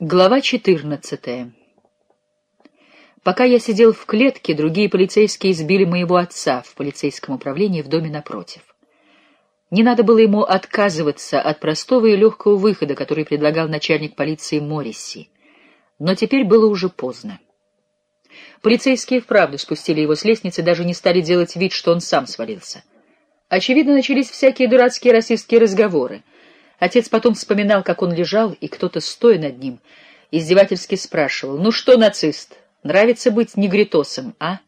Глава 14. Пока я сидел в клетке, другие полицейские избили моего отца в полицейском управлении в доме напротив. Не надо было ему отказываться от простого и легкого выхода, который предлагал начальник полиции Морриси. Но теперь было уже поздно. Полицейские вправду спустили его с лестницы, даже не стали делать вид, что он сам свалился. Очевидно, начались всякие дурацкие расистские разговоры — Отец потом вспоминал, как он лежал, и кто-то, стоя над ним, издевательски спрашивал, «Ну что, нацист, нравится быть негритосом, а?»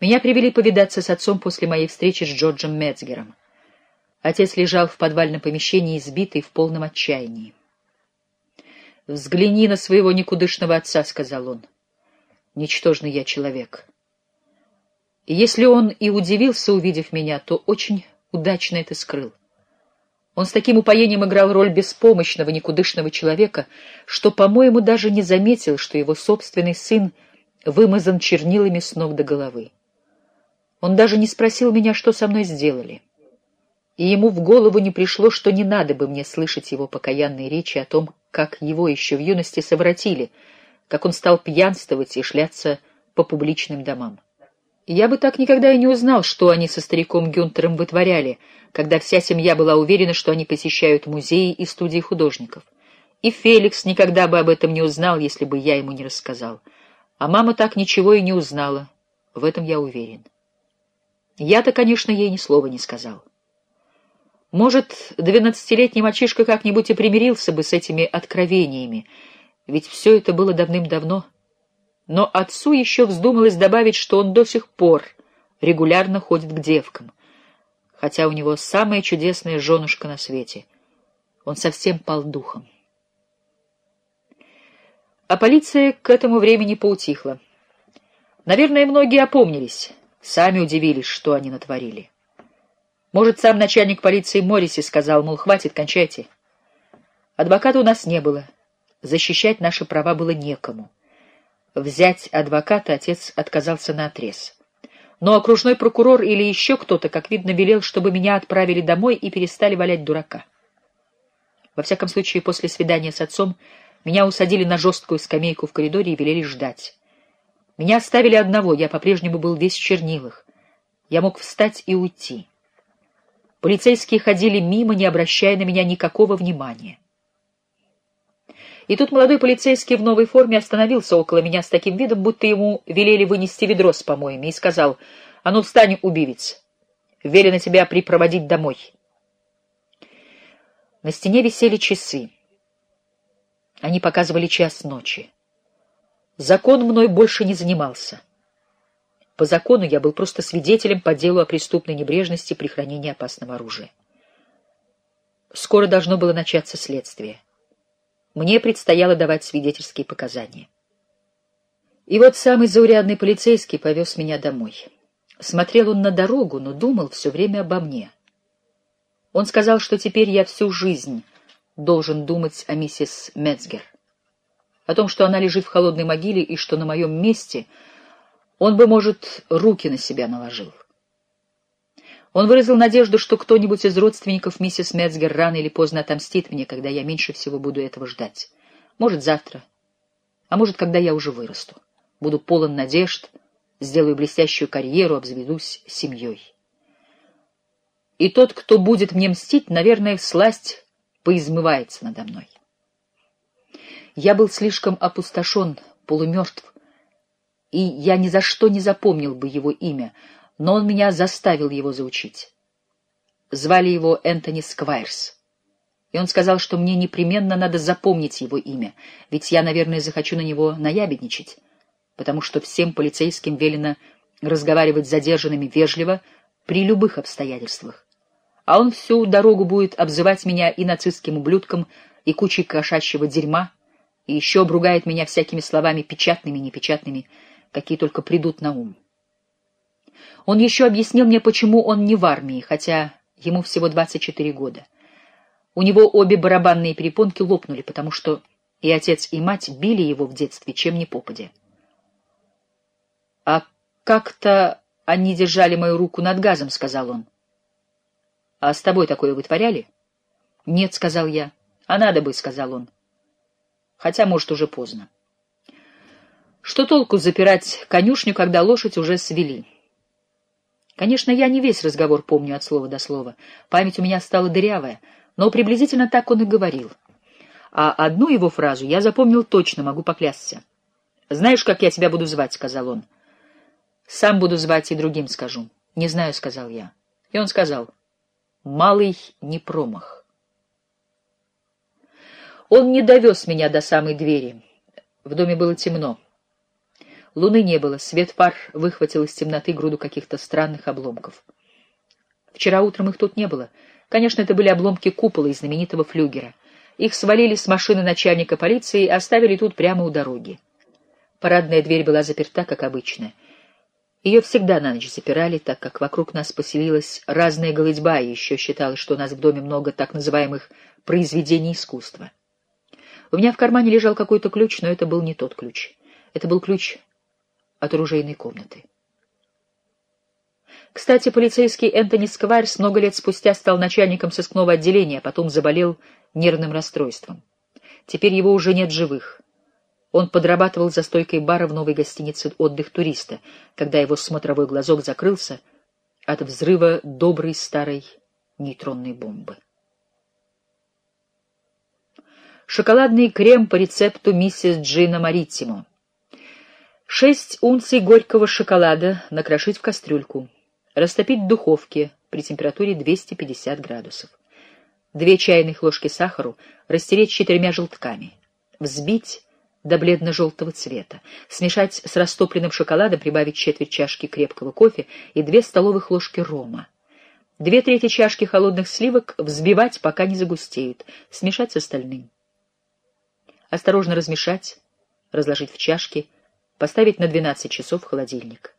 Меня привели повидаться с отцом после моей встречи с Джорджем Мецгером. Отец лежал в подвальном помещении, избитый в полном отчаянии. «Взгляни на своего никудышного отца», — сказал он. «Ничтожный я человек». И если он и удивился, увидев меня, то очень удачно это скрыл. Он с таким упоением играл роль беспомощного, никудышного человека, что, по-моему, даже не заметил, что его собственный сын вымазан чернилами с ног до головы. Он даже не спросил меня, что со мной сделали. И ему в голову не пришло, что не надо бы мне слышать его покаянные речи о том, как его еще в юности совратили, как он стал пьянствовать и шляться по публичным домам. Я бы так никогда и не узнал, что они со стариком Гюнтером вытворяли, когда вся семья была уверена, что они посещают музеи и студии художников. И Феликс никогда бы об этом не узнал, если бы я ему не рассказал. А мама так ничего и не узнала, в этом я уверен. Я-то, конечно, ей ни слова не сказал. Может, двенадцатилетний мальчишка как-нибудь и примирился бы с этими откровениями, ведь все это было давным-давно — но отцу еще вздумалось добавить, что он до сих пор регулярно ходит к девкам, хотя у него самая чудесная женушка на свете. Он совсем пал духом. А полиция к этому времени поутихла. Наверное, многие опомнились, сами удивились, что они натворили. Может, сам начальник полиции Морриси сказал, мол, хватит, кончайте. Адвоката у нас не было, защищать наши права было некому. Взять адвоката отец отказался наотрез. Но окружной прокурор или еще кто-то, как видно, велел, чтобы меня отправили домой и перестали валять дурака. Во всяком случае, после свидания с отцом меня усадили на жесткую скамейку в коридоре и велели ждать. Меня оставили одного, я по-прежнему был весь в чернилах. Я мог встать и уйти. Полицейские ходили мимо, не обращая на меня никакого внимания. И тут молодой полицейский в новой форме остановился около меня с таким видом, будто ему велели вынести ведро с помоями, и сказал, «А ну встань, убивец! Велено тебя припроводить домой!» На стене висели часы. Они показывали час ночи. Закон мной больше не занимался. По закону я был просто свидетелем по делу о преступной небрежности при хранении опасного оружия. Скоро должно было начаться следствие. Мне предстояло давать свидетельские показания. И вот самый заурядный полицейский повез меня домой. Смотрел он на дорогу, но думал все время обо мне. Он сказал, что теперь я всю жизнь должен думать о миссис Мецгер, о том, что она лежит в холодной могиле и что на моем месте он бы, может, руки на себя наложил. Он выразил надежду, что кто-нибудь из родственников миссис Мецгер рано или поздно отомстит мне, когда я меньше всего буду этого ждать. Может, завтра, а может, когда я уже вырасту. Буду полон надежд, сделаю блестящую карьеру, обзаведусь семьей. И тот, кто будет мне мстить, наверное, всласть поизмывается надо мной. Я был слишком опустошен, полумертв, и я ни за что не запомнил бы его имя — но он меня заставил его заучить. Звали его Энтони Сквайрс. И он сказал, что мне непременно надо запомнить его имя, ведь я, наверное, захочу на него наябедничать, потому что всем полицейским велено разговаривать с задержанными вежливо при любых обстоятельствах. А он всю дорогу будет обзывать меня и нацистским ублюдком, и кучей кошачьего дерьма, и еще обругает меня всякими словами печатными и непечатными, какие только придут на ум. Он еще объяснил мне, почему он не в армии, хотя ему всего 24 года. У него обе барабанные перепонки лопнули, потому что и отец, и мать били его в детстве, чем ни попадя. «А как-то они держали мою руку над газом», — сказал он. «А с тобой такое вытворяли?» «Нет», — сказал я. «А надо бы», — сказал он. хотя, может, уже поздно. Что толку запирать конюшню, когда лошадь уже свели? Конечно, я не весь разговор помню от слова до слова. Память у меня стала дырявая, но приблизительно так он и говорил. А одну его фразу я запомнил точно, могу поклясться. «Знаешь, как я тебя буду звать?» — сказал он. «Сам буду звать и другим скажу». «Не знаю», — сказал я. И он сказал, «Малый не промах». Он не довез меня до самой двери. В доме было темно. Луны не было, свет фар выхватил из темноты груду каких-то странных обломков. Вчера утром их тут не было. Конечно, это были обломки купола из знаменитого флюгера. Их свалили с машины начальника полиции и оставили тут прямо у дороги. Парадная дверь была заперта, как обычно. Ее всегда на ночь запирали, так как вокруг нас поселилась разная голытьба, и еще считалось, что у нас в доме много так называемых произведений искусства. У меня в кармане лежал какой-то ключ, но это был не тот ключ. Это был ключ от оружейной комнаты. Кстати, полицейский Энтони Сквайрс много лет спустя стал начальником сыскного отделения, а потом заболел нервным расстройством. Теперь его уже нет живых. Он подрабатывал за стойкой бара в новой гостинице «Отдых туриста», когда его смотровой глазок закрылся от взрыва доброй старой нейтронной бомбы. Шоколадный крем по рецепту миссис Джина Маритимо. Шесть унций горького шоколада накрошить в кастрюльку. Растопить в духовке при температуре 250 градусов. Две чайных ложки сахару растереть четырьмя желтками. Взбить до бледно-желтого цвета. Смешать с растопленным шоколадом, прибавить четверть чашки крепкого кофе и две столовых ложки рома. Две трети чашки холодных сливок взбивать, пока не загустеют. Смешать с остальным. Осторожно размешать, разложить в чашки — Поставить на 12 часов в холодильник.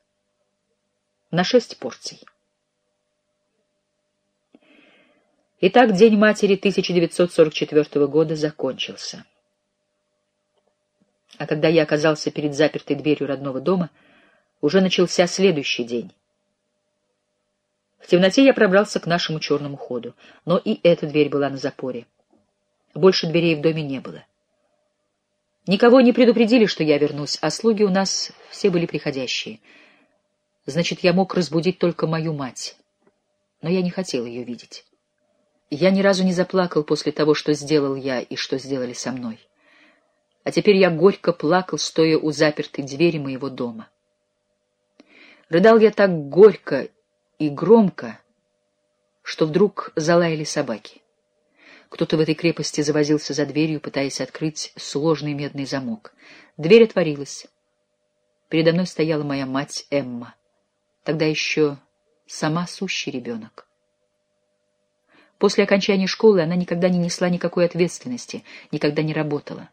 На 6 порций. Итак, День матери 1944 года закончился. А когда я оказался перед запертой дверью родного дома, уже начался следующий день. В темноте я пробрался к нашему черному ходу, но и эта дверь была на запоре. Больше дверей в доме не было. Никого не предупредили, что я вернусь, а слуги у нас все были приходящие. Значит, я мог разбудить только мою мать. Но я не хотел ее видеть. Я ни разу не заплакал после того, что сделал я и что сделали со мной. А теперь я горько плакал, стоя у запертой двери моего дома. Рыдал я так горько и громко, что вдруг залаяли собаки. Кто-то в этой крепости завозился за дверью, пытаясь открыть сложный медный замок. Дверь отворилась. Передо мной стояла моя мать Эмма. Тогда еще сама сущий ребенок. После окончания школы она никогда не несла никакой ответственности, никогда не работала.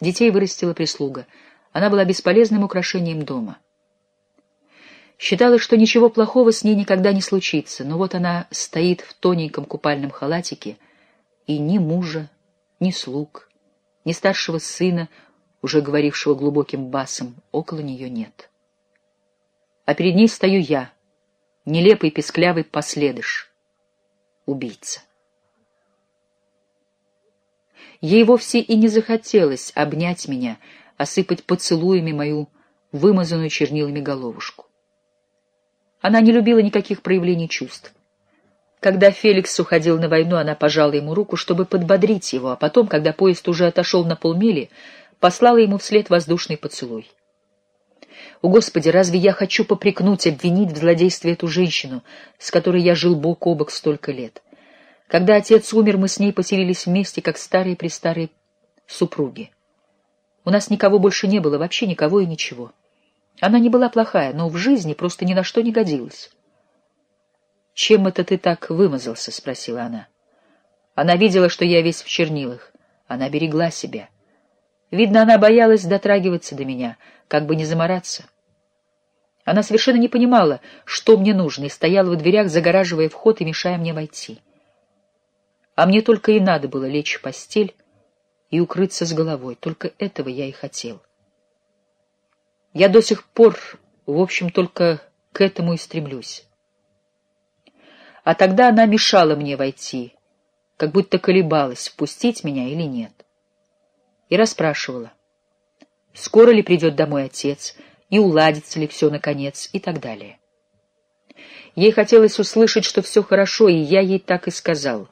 Детей вырастила прислуга. Она была бесполезным украшением дома. Считала, что ничего плохого с ней никогда не случится, но вот она стоит в тоненьком купальном халатике — и ни мужа, ни слуг, ни старшего сына, уже говорившего глубоким басом, около нее нет. А перед ней стою я, нелепый песклявый последыш, убийца. Ей вовсе и не захотелось обнять меня, осыпать поцелуями мою вымазанную чернилами головушку. Она не любила никаких проявлений чувств. Когда Феликс уходил на войну, она пожала ему руку, чтобы подбодрить его, а потом, когда поезд уже отошел на полмили, послала ему вслед воздушный поцелуй. О, Господи, разве я хочу попрекнуть, обвинить в злодействе эту женщину, с которой я жил бок о бок столько лет? Когда отец умер, мы с ней поселились вместе, как старые-престарые супруги. У нас никого больше не было, вообще никого и ничего. Она не была плохая, но в жизни просто ни на что не годилась. «Чем это ты так вымазался?» — спросила она. Она видела, что я весь в чернилах. Она берегла себя. Видно, она боялась дотрагиваться до меня, как бы не замораться. Она совершенно не понимала, что мне нужно, и стояла в дверях, загораживая вход и мешая мне войти. А мне только и надо было лечь в постель и укрыться с головой. Только этого я и хотел. Я до сих пор, в общем, только к этому и стремлюсь а тогда она мешала мне войти, как будто колебалась, впустить меня или нет. и расспрашивала, скоро ли придет домой отец, и уладится ли все наконец, и так далее. Ей хотелось услышать, что все хорошо, и я ей так и сказал.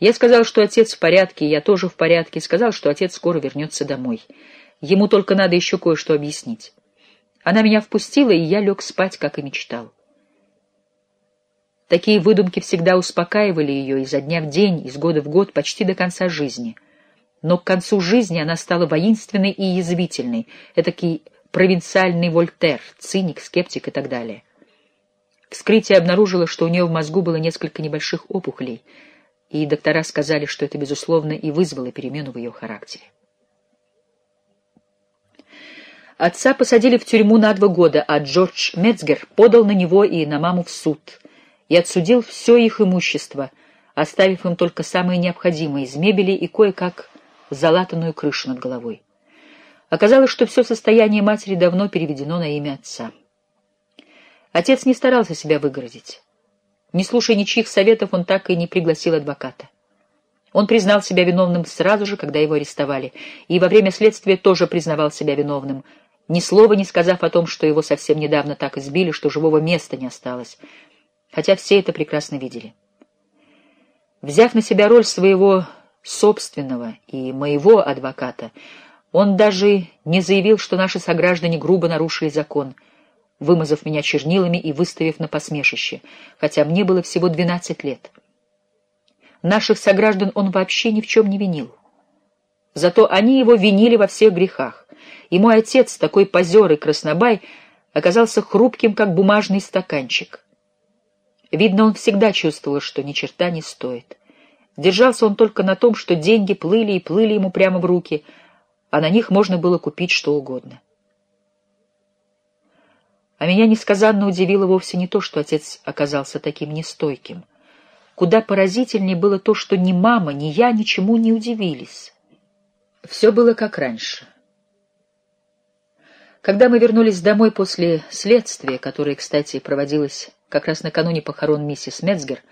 Я сказал, что отец в порядке, я тоже в порядке, сказал, что отец скоро вернется домой. Ему только надо еще кое-что объяснить. Она меня впустила, и я лег спать, как и мечтал. Такие выдумки всегда успокаивали ее изо дня в день, из года в год, почти до конца жизни. Но к концу жизни она стала воинственной и язвительной, этакий провинциальный Вольтер, циник, скептик и так далее. Вскрытие обнаружило, что у нее в мозгу было несколько небольших опухолей, и доктора сказали, что это, безусловно, и вызвало перемену в ее характере. Отца посадили в тюрьму на два года, а Джордж Мецгер подал на него и на маму в суд и отсудил все их имущество, оставив им только самое необходимое из мебели и кое-как залатанную крышу над головой. Оказалось, что все состояние матери давно переведено на имя отца. Отец не старался себя выгородить. Не слушая ничьих советов, он так и не пригласил адвоката. Он признал себя виновным сразу же, когда его арестовали, и во время следствия тоже признавал себя виновным, ни слова не сказав о том, что его совсем недавно так избили, что живого места не осталось, хотя все это прекрасно видели. Взяв на себя роль своего собственного и моего адвоката, он даже не заявил, что наши сограждане грубо нарушили закон, вымазав меня чернилами и выставив на посмешище, хотя мне было всего двенадцать лет. Наших сограждан он вообще ни в чем не винил. Зато они его винили во всех грехах и мой отец, такой позер и краснобай, оказался хрупким, как бумажный стаканчик. Видно, он всегда чувствовал, что ни черта не стоит. Держался он только на том, что деньги плыли и плыли ему прямо в руки, а на них можно было купить что угодно. А меня несказанно удивило вовсе не то, что отец оказался таким нестойким. Куда поразительнее было то, что ни мама, ни я ничему не удивились. Все было как раньше. Когда мы вернулись домой после следствия, которое, кстати, проводилось как раз накануне похорон миссис Мецгер,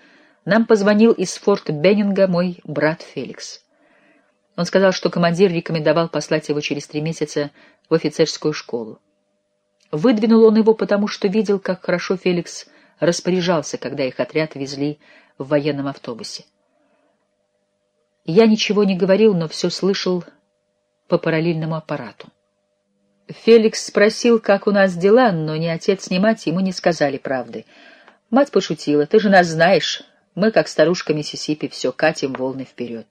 нам позвонил из форт Беннинга мой брат Феликс. Он сказал, что командир рекомендовал послать его через три месяца в офицерскую школу. Выдвинул он его потому, что видел, как хорошо Феликс распоряжался, когда их отряд везли в военном автобусе. Я ничего не говорил, но все слышал по параллельному аппарату. Феликс спросил, как у нас дела, но ни отец, ни мать ему не сказали правды. Мать пошутила, ты же нас знаешь, мы, как старушка Миссисипи, все катим волны вперед.